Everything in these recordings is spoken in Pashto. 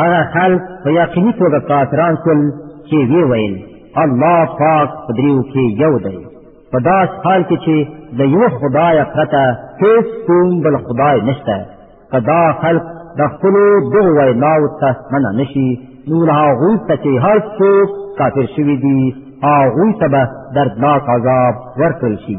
هغه خلک په یقیني توګه کافران شول چې وی ویل الله پاک په دریو کې یو دی په داس حال کې چې د یو خدای پرته هیڅ کوم بل خدای نشته که دا خلک د خپلو دغو ویناو ته منع نشي نو له هغوی ته چې هر څوک کافر شوي دي هغوی ته به دردناک عذاب ورکړل شي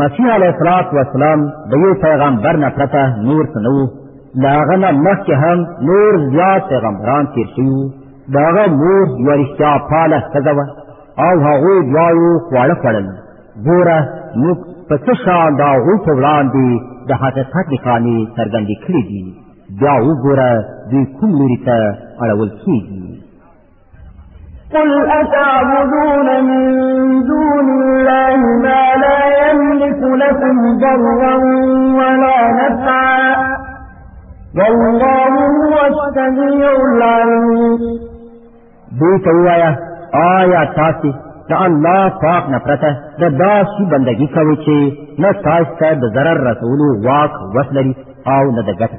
مسیح علیه الصلاة والسلام د یو پیغمبر نه پرته نور څه نه وو له هغه نه مخکې هم نور زیات پیغمبران تېر شوي وو د هغه مور یوه رښتیا پاله ښځه وه او هغوی دواړو خواړه خوړل ګوره موږ په څه شان د هغوی په وړاندې د حقیقت نښانې څرګندې کړې دي بیا وګوره دوی کوم لوري ته اړول کېږي قل أتعبدون من دون الله ما لا يملك لكم ضرا ولا نفعا والله هو السميع العليم دوی ته ووایه آیا تاسې د الله پاک نه پرته د داسې بندګي کوئ چې نه تاسو ته د ضرر رسولو واک وس لري او نه د ګټې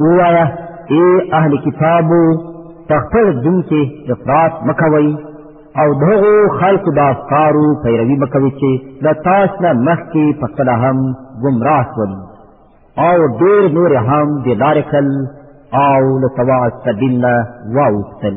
ووایا ای اهل کتابو په خپل دین کې افراط مکوئ او دغه خلق د افکارو پیروي مکوي چې د تاسو نه مخکې په خپل هم گمراه شول او ډېر نور هم د لارې کل او له تواعد سبیل واوښتل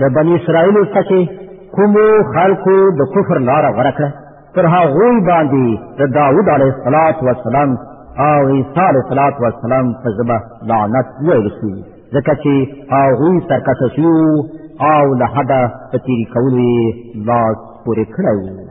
د بنی اسرائیل څخه چې کومو خلکو د کفر لاره غوره کړه پر هغوی باندې د داوود علیه السلام او عیسی علیه السلام په ژبه لعنت ویل شوي ځکه چې هغوی سرکشه شوي او له حده په تېري کولو یې لاس پورې کړی و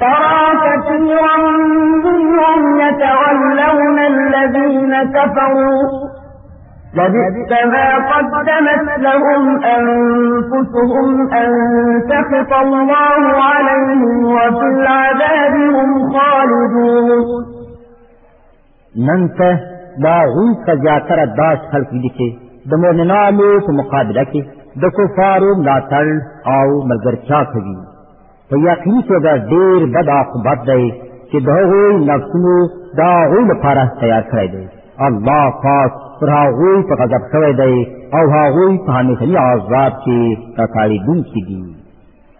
ترى كثيرا منهم يتولون الذين كفروا لبئس ما قدمت لهم أنفسهم أن سخط الله عليهم وفي العذاب هم خالدون نن ته دا غوی په زیاتره داس خلک دي چې د مؤمنانو په مقابله کې د کفارو ملاتړ او ملګرتیا کوي په یقیني توګه ډېر بد عاقبت دی چې د هغوی نفسونو د هغوی لپاره تیار کړی دی الله پاک پر هغوی په غضب شوی دی او هغوی په همیشني عذاب کې راکاریدونکي دي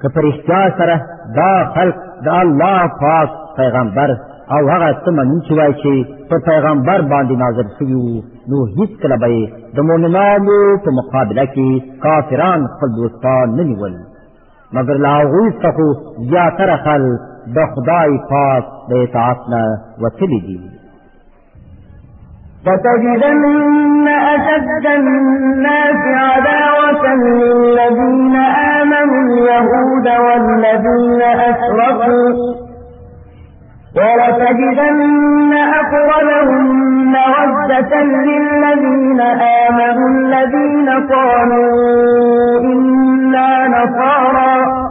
که په رښتیا سره دا خلق د الله پاک پیغمبر او هغه څه منونکي وای چې په پیغمبر باندې نازل شوي وو نو هیڅکله به یې د مؤمنانو په مقابله کې کافران خپل دوستان نه نیول مګر له هغوی څخه خو زیاتره خلک د خدای پاک د اطاعت نه وتلي دي فتجدن أشد الناس عداوة للذين آمنوا اليهود والذين أشركوا ولتجدن أقربهم مودة للذين آمنوا الذين قالوا إنا نصارى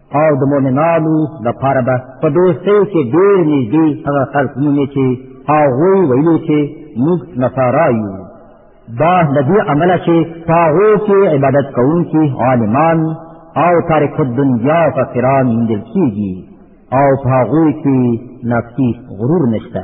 او د مؤمنانو لپاره به په دوستۍ کې ډېر نږدې هغه خلک مومي چې هغوی ویلي چې موږ نصارا یو دا له دې امله چې په هغو کې عبادت کوونکي عالمان او تارک الدنیا فقیران موندل کېږي او په هغوی کې نفسي غرور نشته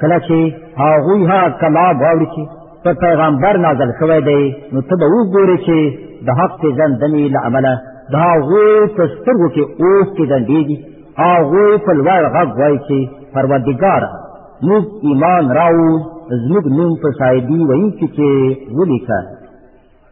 کله چې هغوی ها کلام واوري چې پر پیغمبر نازل شوی دی نو ته به وګورې چې د حق پېژندنې له امله د هغوی په سترګو کې اوښکې ډنډېږي هغوی په لوړ غږ وایي چې پروردګاره موږ ایمان راوړو زموږ نوم په شاهدي ویونکي کې ولیکه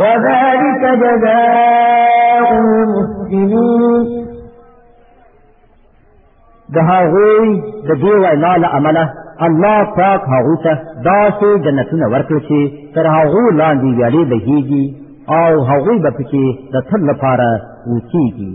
وذلك جزاء المسلمين ده هغوی د دې وینا له امله الله پاک هغوی ته داسې جنتونه ورکړي چې تر هغو لاندې ویالې بهیږي او هغوی به پکې د تل لپاره اوسیږي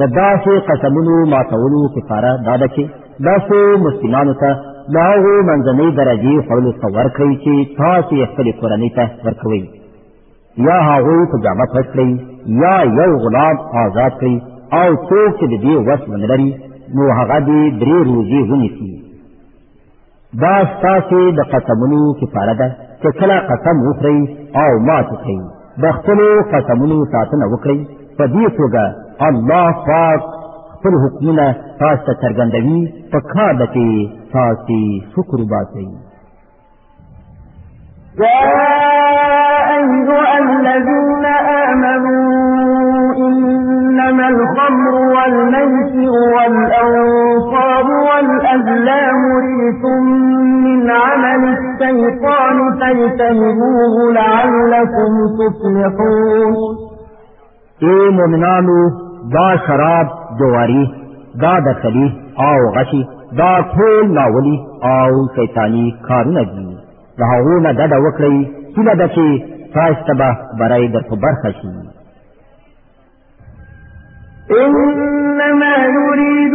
د داسې قسمونو ماتولو کفاره دا ده چې داسې مسلمانو ته د هغو منځنۍ درجې خوړلو ته ورکړئ چې تاسو یې خپلې کورنۍ ته ورکوئ یا هغوی په جامه پټ کړئ یا یو غلام آزاد کړئ او څوک چې د دې وس ونه لري نو هغه دې درې روزې ونیسي دا ستاسو د قسمونو کفاره ده چې کله قسم وخورئ او مات کړئ د خپلو قسمونو ساتنه وکړئ په دې توګه الله پاک خپل حکمونه تاسو ته څرګندوي په کار ده چې تاسو شکر وباسئ يا أيها الذين آمنوا إنما الخمر والميسر والأنصاب والأزلام رجس من عمل الشيطان فاجتنبوه لعلكم تفلحون اے مومنانو دا شراب جواری دا دخلی او غشی دا ټول ناولی او شیطانی کارونه دي د هغو نه ډډه وکړئ هیله ده چې تاسو ته به برای در په برخه شي إنما يريد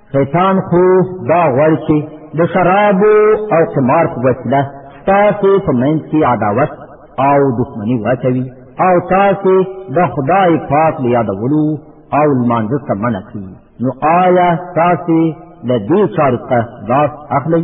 شیطان خو دا غواړي چې د شرابو او قمار په وسیله ستاسو په منځ کې عداوت او دښمني واچوي او تاسو د خدای پاک له یادولو او لمانځه څخه منع کړي نو آیا تاسو له دې چارو څخه لاس اخلئ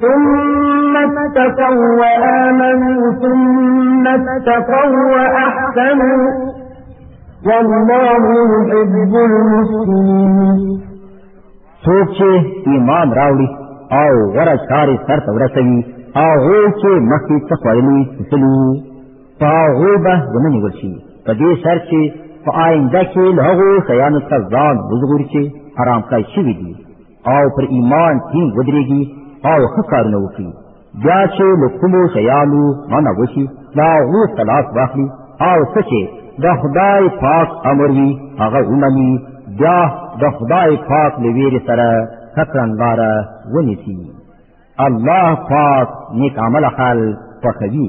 ثم اتقوا وآمنوا ثم اتقوا وأحسنوا والله يحب المسلمين څوک چې ایمان راوړي او غره کاری سر ته ورسوي هغه چې مخکې څه خوړلي تلو په هغه به ونه نیول شي په دې سر چې په آینده کې له هغو شیانو څخه ځان وژغوري چې حرام کړی شوي دي او پر ایمان ټینګ ودرېږي او ښه کارونه وکړي بیا چې له کومو شیانو منع وشي د هغو څخه لاس واخلي او څه چې د خدای پاک امر وي هغه ومني بیا د خدای پاک له ویرې سره ښه کړنلاره ونیسي الله پاک نیک عمله خلک خوښوي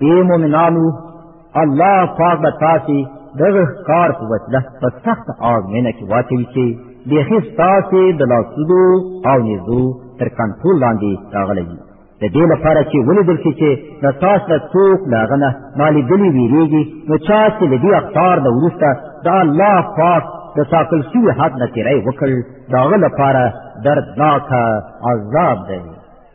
ای مؤمنانو الله پاک به تاسو دغه کار په وسیله په سخت آزمینه کې واچوي چې بیخي ستاسو د لاسونو او نیزو تر کنټرول لاندې راغلی وي د دې لپاره چې ولیدل شي چې د تاسو له څوک له هغه نه نالیدلي ویرېږي نو چا چې د دې اختار نه وروسته د الله پاک د ټاکل شوي حد نه تېری وکړ د هغه لپاره دردناکه عذاب دی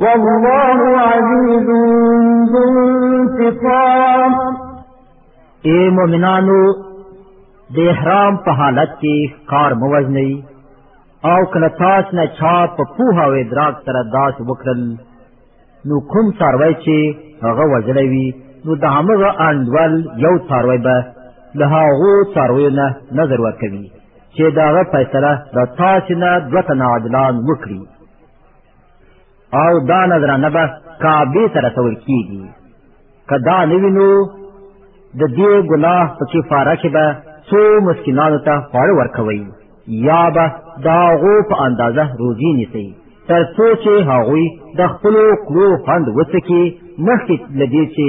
والله عزیز ذو انتقام اے مومنانو د احرام په حالت کې کار موزنی او کله تاسو نه چا په پوها او ادراک سره داس وکړل نو کوم څاروی چې هغه وزلی وي نو د همغه انډول یو څاروی به له هغو څارویو نه نظر ورکوي چې د هغه فیصله د تاسو نه دوه تنه عادلان وکړي او دا نظرانه به کعبې سره تول کیږي که دا نه وي نو د دې ګناه په کفاره کې به څو مسکینانو ته خواړه ورکوي یا به د هغو په اندازه روزي نیسي تر څو چې هغوی د خپلو کړو خوند وڅکي مخکې له دې چې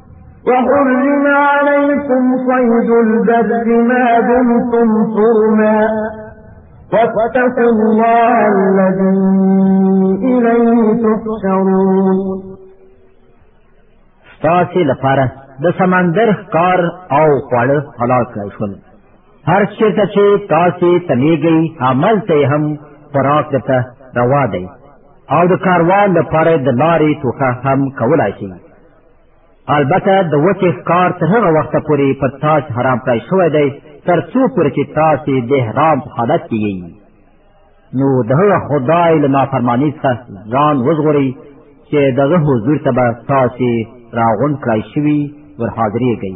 وحرم عليكم صيد البر ما دمتم حرما واتقوا الله الذي إليه تحشرون ستاسې لپاره د سمندر ښکار او خواړه حلال کړی شول هر چېرته چې تاسې تمیږئ هملته یې هم خوراک درته روا دی او د کاروان لپاره د لارې توښه هم کولای شئ البته د وچې ښکار تر هغه وخته پورې پر تاسو حرام کړی شوی دی تر څو پورې چې تاسو د احرام په حالت کې یئ نو د هغه خدای له نافرمانۍ څخه ځان وژغورئ چې دغه حضور ته به تاسو راغونډ کړای شوي ورحاضرېږئ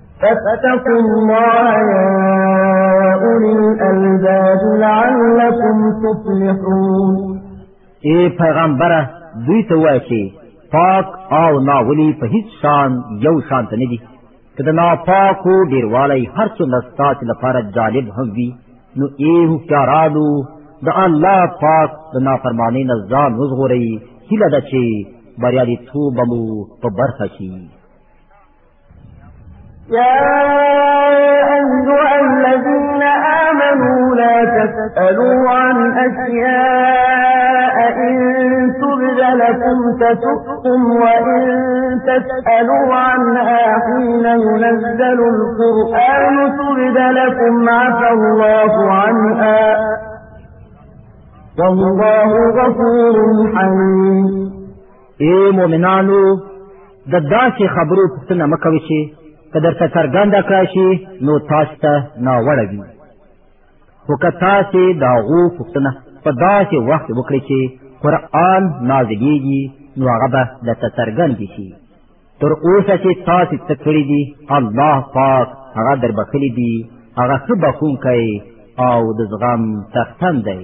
فاتقوا الله يا أولي الألباب لعلكم تفلحون اے پیغمبره دوی ته وایي چې پاک او ناولی په هیڅ شان یو شان ته نه دي که د ناپاکو ډیروالی هر څومره ستاسو لپاره جالب هم وي نو ای هوښیارانو د الله پاک د نافرمانۍ نه ځان وژغورئ هیله ده چې بریالیتوب به مو په برخه شي يا أيها الذين آمنوا لا تسألوا عن أشياء إن تبد لكم تسؤكم وإن تسألوا عنها حين ينزل القرآن تبد لكم عفى الله عنها والله غفور حلیم اے مؤمنانو د داسې خبرو پوښتنه مه کوئ چې که درته څرګنده کړای شي نو تاسو ته ناوړه وي خو که تاسې د هغو پوښتنه په داسې وخت وکړئ چې قرآن نازلېږي نو هغه به درته څرګندې شي تر اوسه چې تاسې څه کړي دي الله پاک هغه در بخښلي دي هغه ښه بخښونکی او د زغم څښتن دی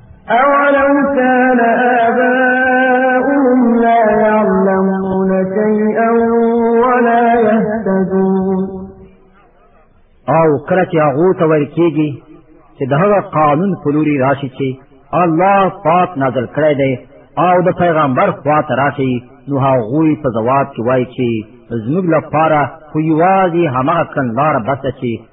اولو كان آباؤهم لا يعلمون شيئا ولا يهتدون او کله چې هغه ته ویل کېږي چې د هغه قانون په لوري راشي چې الله پاک نازل کړی دی او د پیغمبر خوا ته راشي نو هغه په جواب کې وایي چې زموږ لپاره خو یوازې همغه کندار بس چې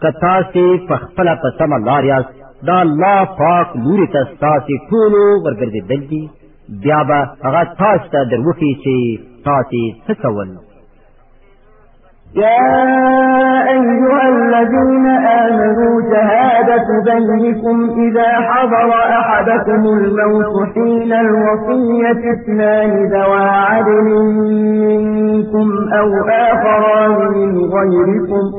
که تاسو په خپل په سم لار یاست دا الله پاک نور ته تاسو ټول ورګرځي دلګي بیا به هغه تاسو ته دروخي چې تاسو څه کول يا أيها الذين آمنوا شهادة بينكم إذا حضر أحدكم الموت حين الوصية اثنان ذوى عدل منكم أو آخران من غيركم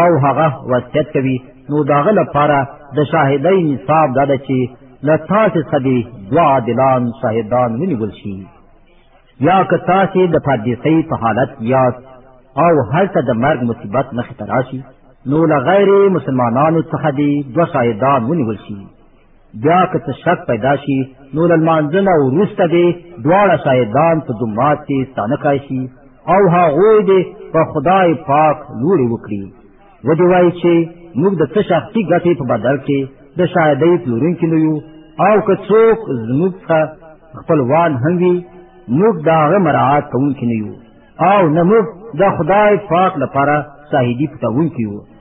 او هغه وصیت کوي نو داغه لپاره د شاهدۍ نصاب دا ده چې له تاسې څخه دې دوه عادلان شاهدان ونیول شي یا که تاسې د پردیسۍ په حالت یاست او هلته د مرګ مصیبت مخې ته راشي نو له غیر مسلمانانو څخه دې دوه شاهدان ونیول شي بیا که څه شک پیدا شي نو له لمانځه نه وروسته دې دواړه شاهدان په جومات کې ستانه کړای شي او هغوی دې په خدای پاک لورې وکړي ودې وایي چې موږ د څه شخصي ګټې په بدل کې د شاهدۍ پلورونکي نه یو او که څوک زموږ څخه خپلوان هم وي موږ د هغه مراعات کوونکي نه یو او نه موږ د خدای پاک لپاره شاهدي پټوونکي یو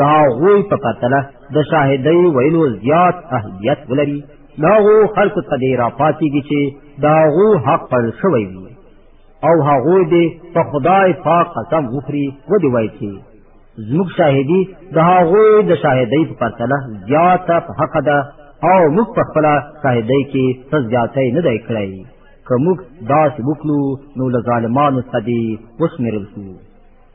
دا غوی په پرتله د شاهدۍ ویلو زیات اهمیت ولري دا غو خلکو ته دی را پاتېږي چې دا غو حق پر شوی وي او هغوی دې په خدای پاک قسم وخوري ودی وایي چې زموږ شاهدي د هغوی د شاهدۍ په پرتله زیاته په حق ده او موږ په خپل شاهدۍ کې څه زیاتې نه دی کړی که موږ داسې وکړو نو له ظالمانو څخه دې وشمېرل شو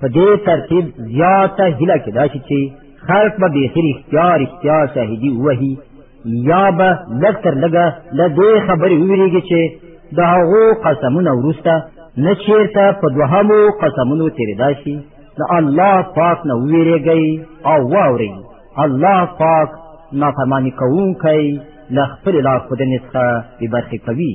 په دې ترتیب زیاته هیله کېدای شي چې خلک به بیخي رښتیا رښتیا شاهدي ووهي یا به لږ تر لږه له دې خبرې وویرېږي چې د هغو قسمونه وروسته نه چیرته په دوهمو قسمونو تېرېدای شي د الله پاک نه وویرېږئ او واورئ الله پاک نافرماني کوونکی له خپلې لارښودنې څخه بې برخې کوي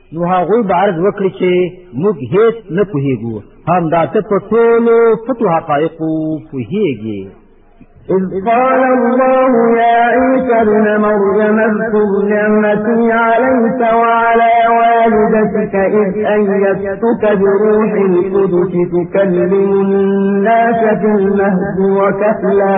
نو هغوی به عرض وکړي چې موږ هیڅ نه پوهیږو هم دا ته په ټولو پټو حقایقو پوهیږي إذ قال الله يا عيسى ابن مريم اذكر نعمتي عليك وعلى والدتك إذ أيدتك بروح القدس تكلم الناس في المهد وكفلا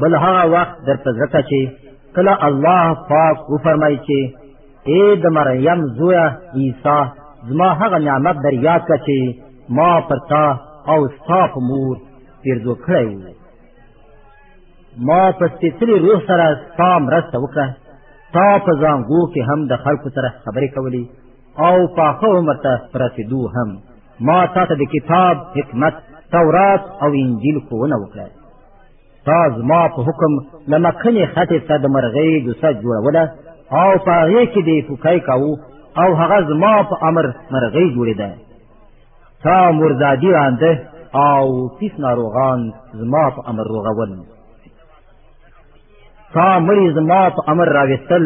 بل هغه وخت در په ځکه چې کله الله پاک و فرمای چې اے د مریم زویا عیسی زما هغه نعمت در یاد کړه چې ما پر تا او ستا په مور پیرزو کړی و ما په سپېڅلي روح سره ستا مرسته وکړه تا په ځانګو کې هم د خلکو سره خبرې کولې او پاخه عمر ته رسېدو هم ما تا ته د کتاب حکمت تورات او انجیل ښوونه وکړه تا زما په حکم له مخکنې خټې ته د مرغۍ جوسه جوړوله او په هغې کې دې پوکی کاوه او هغه زما په امر مرغۍ جوړېده تا مرزادي رانده او پیس ناروغان زما په امر روغول تا مړي زما په امر راوستل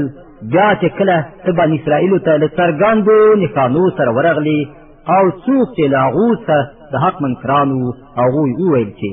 بیا چې کله ته بن اسرائیلو ته له څرګندو نښانو سره ورغلې او څوک چې له هغو څخه د حق منکرانو هغوی وویل چې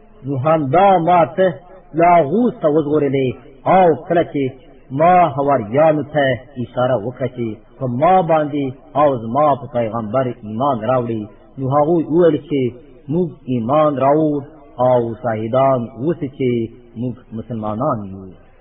نو همدا ما ته له هغو څخه وژغورلې او کله چې ما حواریانو ته اشاره وکړه چې په ما باندې او زما په پیغمبر ایمان راوړي نو هغوی وویل چې موږ ایمان راوړ او شاهدان اوسې چې موږ مسلمانان یو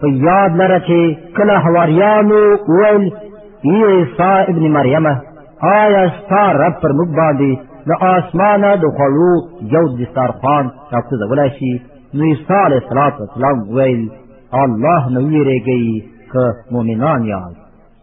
په یاد لره چې کله حواریانو ویل عیسی ابن مریم آیا ستا رب پر موږ باندې د آسمانه د خوړو یو دستارخوان راپرځولی شي نو عیسی علیه السلام ویل الله نه ویرېږئ که مؤمنان یاست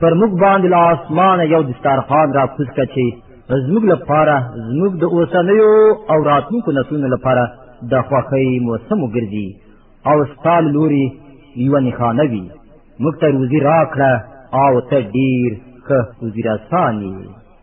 پر موږ باندې له آسمانه یو دستارخوان را کوز کړه چې زموږ لپاره زموږ د اوسنیو او راتلونکو نسلونو لپاره د خوښۍ موسم وګرځي او ستا له لوري یوه نښانه وي موږ ته روزي راکړه او ته ډېر ښه وزیرستان یې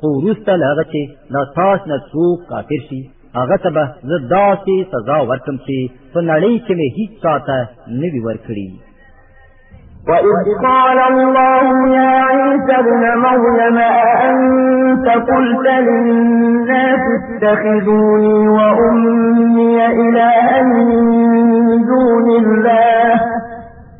خو وروسته له هغه چې له تاسو نه څوک کافر شي هغه ته به زه داسې سزا ورکم چې په نړۍ کې مې هیڅ چا ته نه وي ورکړي وإذ قال الله يا عيسى ابن مريم أأنت قلت للناس اتخذوني وأمي إلهين من دون الله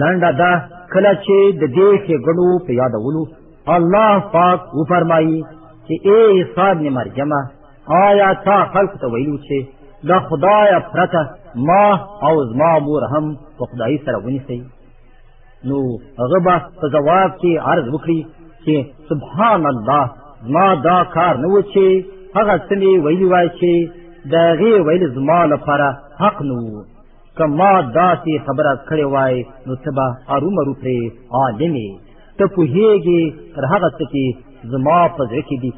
لنډه دا کله چې د دې ښېګڼو په یادولو الله پاک وفرمایي چې ای عیسی ابن مرجمه آیا تا خلق ته ویلو چې د خدای پرته ما او زما مور هم په خدای سره ونیسي نو هغه به په ځواب کې عرض وکړي چې سبحان الله ما دا کار نه و چې هغه څه مې ویلي وای چې د هغې ویل زما لپاره حق نه و که ما داسې خبره کړې وای نو ته به ارومرو پرې عالمې ته پوهېږې پر هغه څه چې زما په زړه کې دي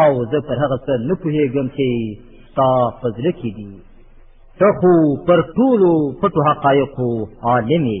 او زه پر هغه څه نه پوهېږم چې ستا په زړه کې دي ته خو پر ټولو پټو حقایقو عالمې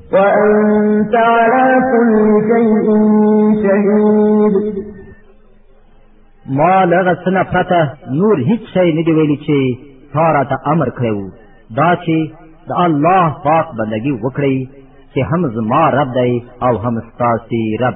وأنت على كل شيء شهيد ما لغه سنه پته نور هیڅ شی نه دی ویلي چې تا راته امر کړی وو دا چې د الله پاک بندگی وکړئ چې هم زما رب دی او هم ستاسو رب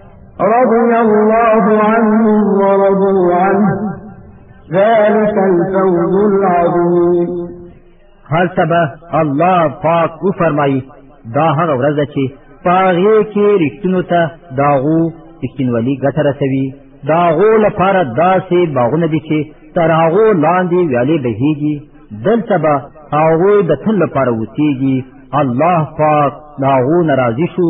رضي الله عنهم ورضوا عنه ذلك الفوز العظيم هر سبا الله پاک او فرمایي دا هغه ورځ ده چې پاغې کې رښتینو ته داغو رښتینولي ګټه رسوي داغو لپاره داسې باغونه دي چې تر هغو لاندې ویالې بهیږي دلته به هغوی د تل لپاره وسیږي الله پاک د هغو نه راضي شو